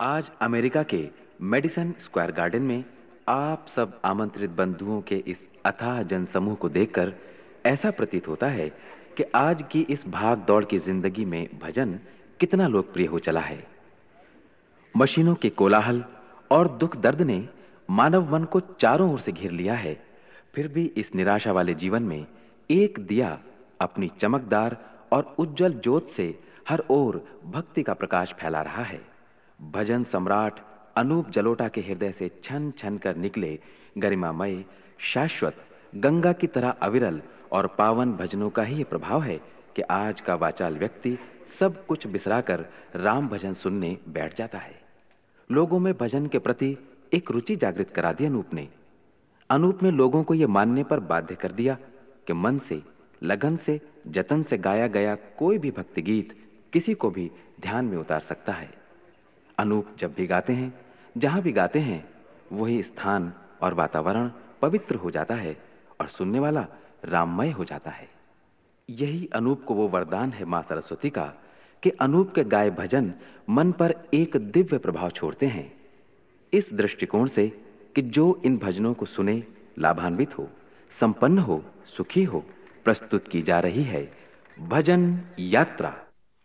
आज अमेरिका के Madison Square garden में आप सब आमंत्रित बंधुओं के इस अथाह जनसमूह को देखकर ऐसा प्रतीत होता है कि आज की इस भाग दौड़ की ज़िंदगी में भजन कितना लोकप्रिय हो चला है। मशीनों के कोलाहल और दुख दर्द ने मानव मन को चारों ओर से घेर लिया है। फिर भी इस निराशा वाले जीवन में एक दिया अपनी चमकदार और उज्जवल ज्योत से हर ओर भक्ति का प्रकाश फैला रहा है। भजन सम्राट अनूप जलोटा के हृदय से छन छन कर निकले गरिमामय, शाश्वत, गंगा की तरह अविरल और पावन भजनों का ही प्रभाव है कि आज का वाचाल व्यक्ति सब कुछ बिसराकर राम भजन सुनने बैठ जाता है। लोगों में भजन के प्रति एक रुचि जागृत करा दी अनूप ने। अनूप ने लोगों को यह मानने पर बाध्य कर दिया कि मन से, लगन से, जतन से गाया गया कोई भी भक्ति गीत किसी को भी ध्यान में उतार सकता है। अनूप जब भी गाते हैं, जहाँ भी गाते हैं, वही स्थान और वातावरण पवित्र हो जाता है और सुनने वाला राममय हो जाता है। यही अनूप को वो वरदान है माँ सरस्वती का कि अनूप के गाय भजन मन पर एक दिव्य प्रभाव छोड़ते हैं। इस दृष्टिकोण से कि जो इन भजनों को सुने, लाभान्वित हो, संपन्न हो, सुखी हो, प्रस्तुत की जा रही है, भजन यात्रा।